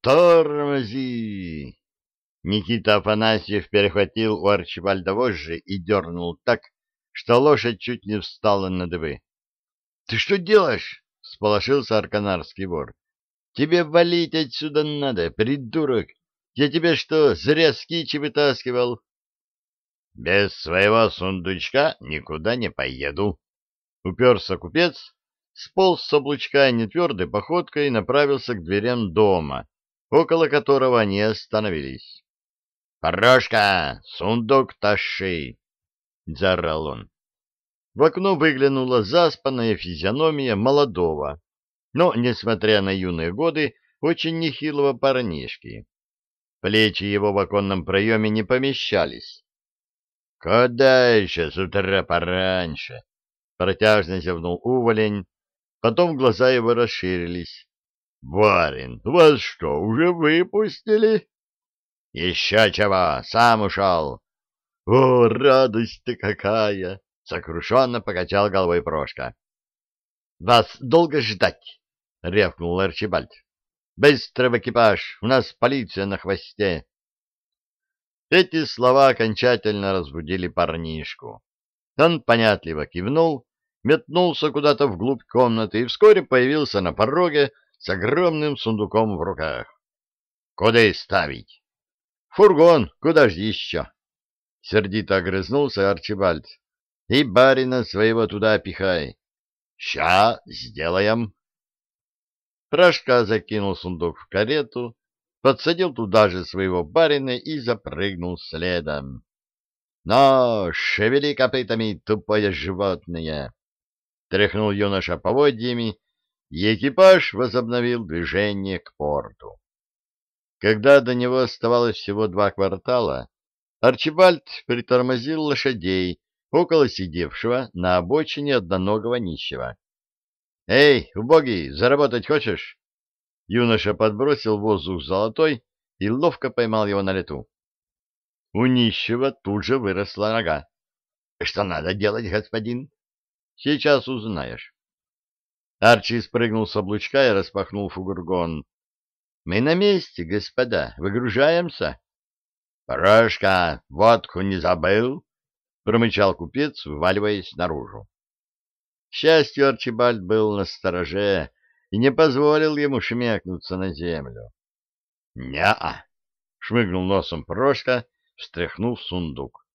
Тормози! Никита Афанасьев перехватил у Арчибальда вожжи и дернул так, что лошадь чуть не встала на дыбы. — Ты что делаешь? — сполошился арканарский вор. — Тебе валить отсюда надо, придурок! Я тебе что, зря скичи вытаскивал? — Без своего сундучка никуда не поеду. Уперся купец, сполз с облучка нетвердой походкой и направился к дверям дома, около которого они остановились. — Порошка, сундук тащи! — заорал он. В окно выглянула заспанная физиономия молодого, но, несмотря на юные годы, очень нехилого парнишки. Плечи его в оконном проеме не помещались. — Куда еще с утра пораньше? — протяжно зевнул уволень. Потом глаза его расширились. — Барин, вас что, уже выпустили? — Еще чего, сам ушел. — О, радость-то какая! — сокрушенно покачал головой Прошка. — Вас долго ждать? — рявкнул Арчибальд. Быстро в экипаж! У нас полиция на хвосте!» Эти слова окончательно разбудили парнишку. Он понятливо кивнул, метнулся куда-то вглубь комнаты и вскоре появился на пороге с огромным сундуком в руках. «Куда и ставить?» «Фургон, куда же еще?» Сердито огрызнулся Арчибальд. «И барина своего туда пихай». «Ща сделаем!» Прошка закинул сундук в карету, подсадил туда же своего барина и запрыгнул следом. «Но, шевели копытами, тупое животное!» Тряхнул юноша поводьями, и экипаж возобновил движение к порту. Когда до него оставалось всего два квартала, Арчибальд притормозил лошадей около сидевшего на обочине одноногого нищего. «Эй, убогий, заработать хочешь?» Юноша подбросил воздух золотой и ловко поймал его на лету. У нищего тут же выросла нога. «Что надо делать, господин?» «Сейчас узнаешь». Арчи спрыгнул с облучка и распахнул фугургон. «Мы на месте, господа. Выгружаемся?» «Порошка, водку не забыл?» — промычал купец, вваливаясь наружу. К счастью, Арчибальд был на стороже и не позволил ему шмякнуться на землю. «Не-а!» — шмыгнул носом Прошка, встряхнув сундук.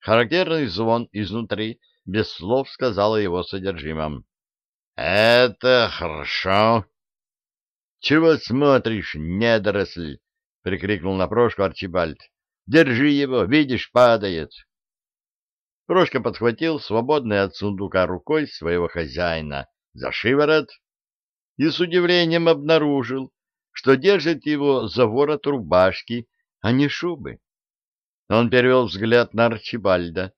Характерный звон изнутри без слов сказал о его содержимом. «Это хорошо!» «Чего смотришь, недоросль?» — прикрикнул на Прошку Арчибальд. «Держи его, видишь, падает!» Прошка подхватил свободный от сундука рукой своего хозяина за шиворот и с удивлением обнаружил, что держит его за ворот рубашки, а не шубы. Он перевел взгляд на Арчибальда.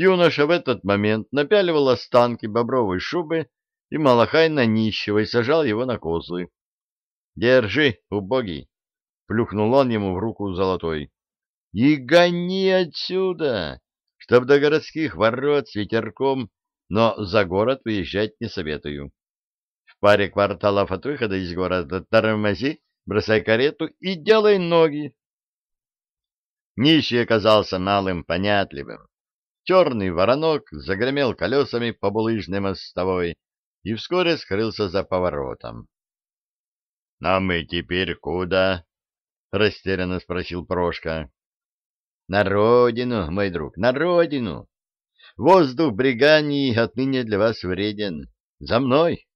Юноша в этот момент напяливал останки бобровой шубы и малахай на нищего и сажал его на козлы. «Держи, убогий!» — плюхнул он ему в руку золотой. «И гони отсюда!» чтоб до городских ворот с ветерком, но за город выезжать не советую. В паре кварталов от выхода из города тормози, бросай карету и делай ноги. Нищий оказался малым понятливым. Черный воронок загремел колесами по булыжной мостовой и вскоре скрылся за поворотом. — А мы теперь куда? — растерянно спросил Прошка. На родину, мой друг, на родину. Воздух Бригании отныне для вас вреден. За мной.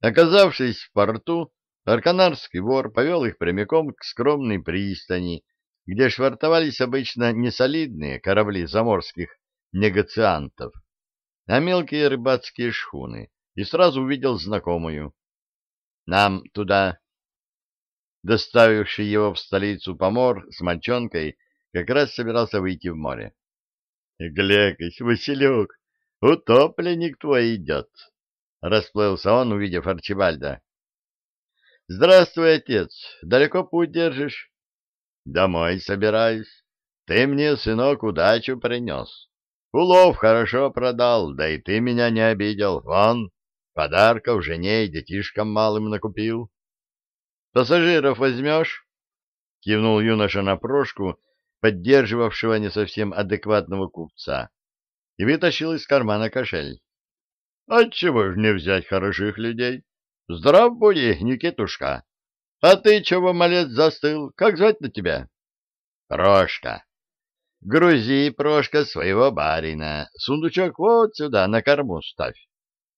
Оказавшись в порту, арканарский вор повел их прямиком к скромной пристани, где швартовались обычно не солидные корабли заморских негациантов, а мелкие рыбацкие шхуны, и сразу увидел знакомую. «Нам туда». Доставивший его в столицу помор с мальчонкой как раз собирался выйти в море. — Глякось, Василек, утопленник твой идет, — расплылся он, увидев Арчибальда. — Здравствуй, отец, далеко путь держишь? — Домой собираюсь. Ты мне, сынок, удачу принес. Улов хорошо продал, да и ты меня не обидел. Вон, подарков жене и детишкам малым накупил. Пассажиров возьмешь? — кивнул юноша на прошку, поддерживавшего не совсем адекватного купца, и вытащил из кармана кошель. — Отчего ж не взять хороших людей? Здрав буди, Никитушка. А ты чего, малец, застыл? Как звать на тебя? — Прошка. — Грузи, Прошка, своего барина. Сундучок вот сюда, на корму ставь.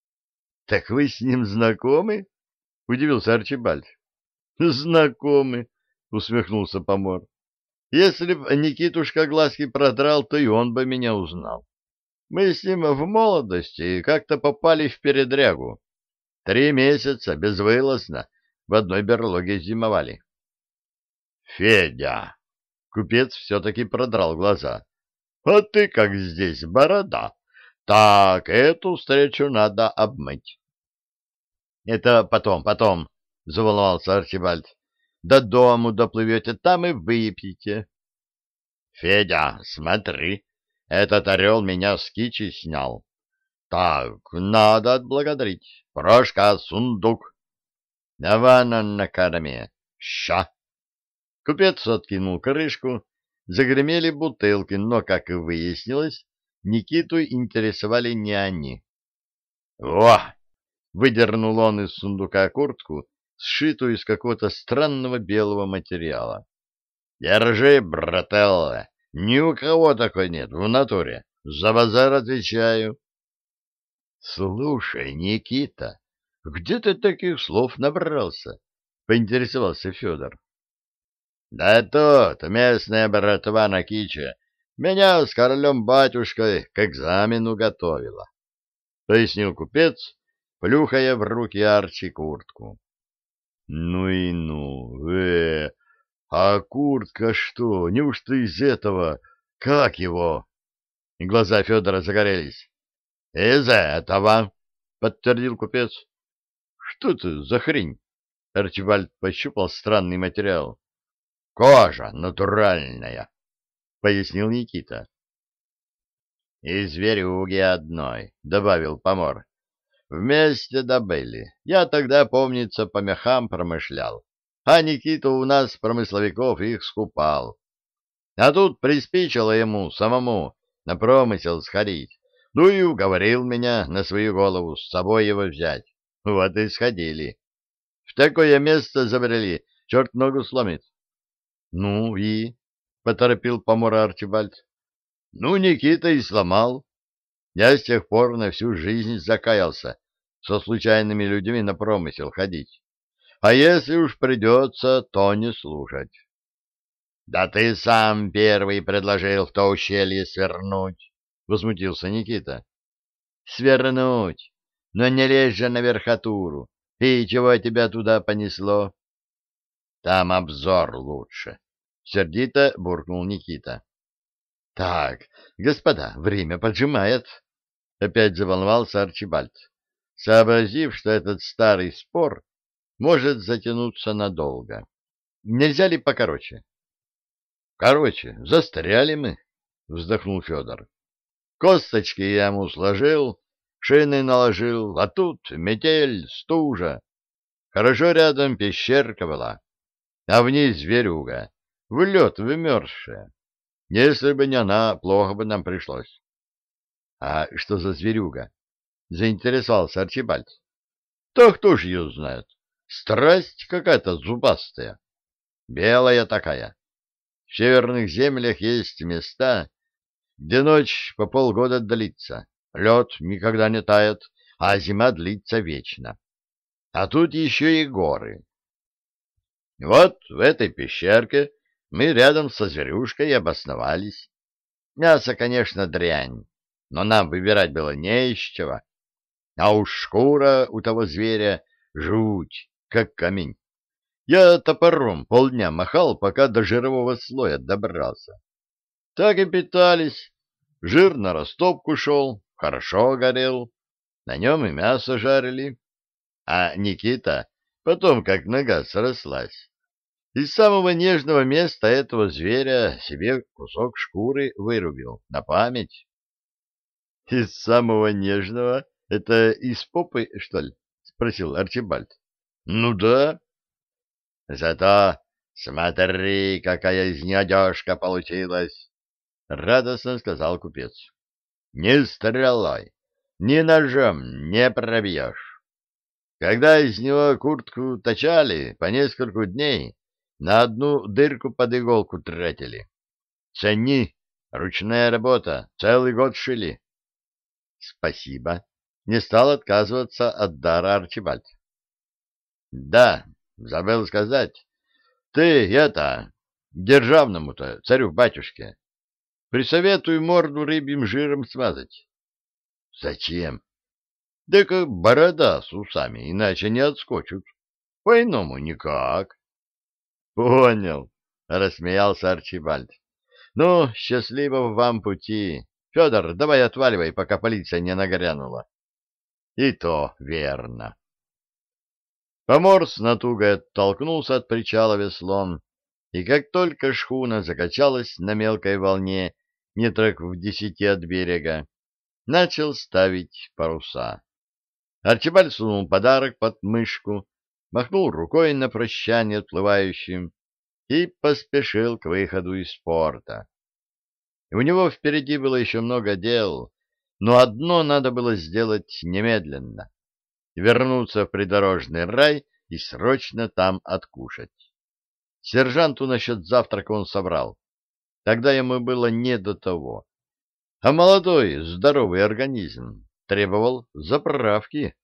— Так вы с ним знакомы? — удивился Арчибальд. — Знакомы, — усмехнулся помор. — Если б Никитушка глазки продрал, то и он бы меня узнал. Мы с ним в молодости как-то попали в передрягу. Три месяца безвылазно в одной берлоге зимовали. — Федя! — купец все-таки продрал глаза. — А ты как здесь, борода? Так, эту встречу надо обмыть. — Это потом, потом, — заволновался Арчибальд. — До дому доплывете, там и выпьете. — Федя, смотри, этот орел меня с кичи снял. Так, надо отблагодарить. Прошка, сундук. Давана на корме. Ща. Купец откинул крышку, загремели бутылки, но, как и выяснилось, Никиту интересовали не они. «Во!» — выдернул он из сундука куртку, сшитую из какого-то странного белого материала. «Держи, брателла, ни у кого такой нет в натуре. За базар отвечаю». «Слушай, Никита, где ты таких слов набрался?» — поинтересовался Федор. «Да тут местная братва на киче меня с королем-батюшкой к экзамену готовила», — пояснил купец, плюхая в руки Арчи куртку. «Ну и ну, э, а куртка что, неужто из этого, как его?» И глаза Федора загорелись. «Из этого», — подтвердил купец. «Что ты за хрень?» Арчибальд пощупал странный материал. «Кожа натуральная», — пояснил Никита. «И зверюги одной», — добавил помор. «Вместе добыли. Я тогда, помнится, по мехам промышлял, а Никита у нас, промысловиков, их скупал. А тут приспичило ему самому на промысел сходить. Ну и уговорил меня на свою голову с собой его взять. Вот и сходили. В такое место забрели, черт ногу сломит. — Ну и? — поторопил помора Арчибальд. — Ну, Никита и сломал. Я с тех пор на всю жизнь закаялся со случайными людьми на промысел ходить. А если уж придется, то не слушать. — Да ты сам первый предложил в то ущелье свернуть. — возмутился Никита. — Свернуть, но не лезь же на верхотуру. И чего тебя туда понесло? — Там обзор лучше, — сердито буркнул Никита. — Так, господа, время поджимает, — опять заволновался Арчибальд, сообразив, что этот старый спор может затянуться надолго. Нельзя ли покороче? — Короче, застряли мы, — вздохнул Федор. Косточки я ему сложил, шины наложил, а тут метель, стужа. Хорошо рядом пещерка была, а в ней зверюга, в лед вымерзшая. Если бы не она, плохо бы нам пришлось. — А что за зверюга? — заинтересовался Арчибальд. — То кто ж ее знает? Страсть какая-то зубастая. Белая такая. В северных землях есть места, где ночь по полгода длится, лед никогда не тает, а зима длится вечно. А тут еще и горы. Вот в этой пещерке мы рядом со зверюшкой обосновались. Мясо, конечно, дрянь, но нам выбирать было не из чего. А уж шкура у того зверя жуть, как камень. Я топором полдня махал, пока до жирового слоя добрался. Так и питались. Жир на растопку шел, хорошо горел. На нем и мясо жарили. А Никита потом, как нога срослась, из самого нежного места этого зверя себе кусок шкуры вырубил на память. — Из самого нежного? Это из попы, что ли? — спросил Арчибальд. — Ну да. Зато смотри, какая из нее получилась, — радостно сказал купец. — Не стреляй, ни ножом не пробьешь. Когда из него куртку точали по несколько дней, на одну дырку под иголку тратили. Цени, ручная работа, целый год шили. — Спасибо. Не стал отказываться от дара Арчибальд. — Да, забыл сказать. Ты это, державному-то, царю-батюшке, присоветуй морду рыбьим жиром смазать. — Зачем? — Да как борода с усами, иначе не отскочут. По-иному никак. — Понял, — рассмеялся Арчибальд. — Ну, счастливого вам пути. Федор, давай отваливай, пока полиция не нагрянула. И то верно. Помор с натугой оттолкнулся от причала веслом, и как только шхуна закачалась на мелкой волне метрах в десяти от берега, начал ставить паруса. Арчибаль сунул подарок под мышку, махнул рукой на прощание отплывающим и поспешил к выходу из порта. У него впереди было еще много дел, но одно надо было сделать немедленно — вернуться в придорожный рай и срочно там откушать. Сержанту насчет завтрака он собрал. Тогда ему было не до того. А молодой, здоровый организм требовал заправки.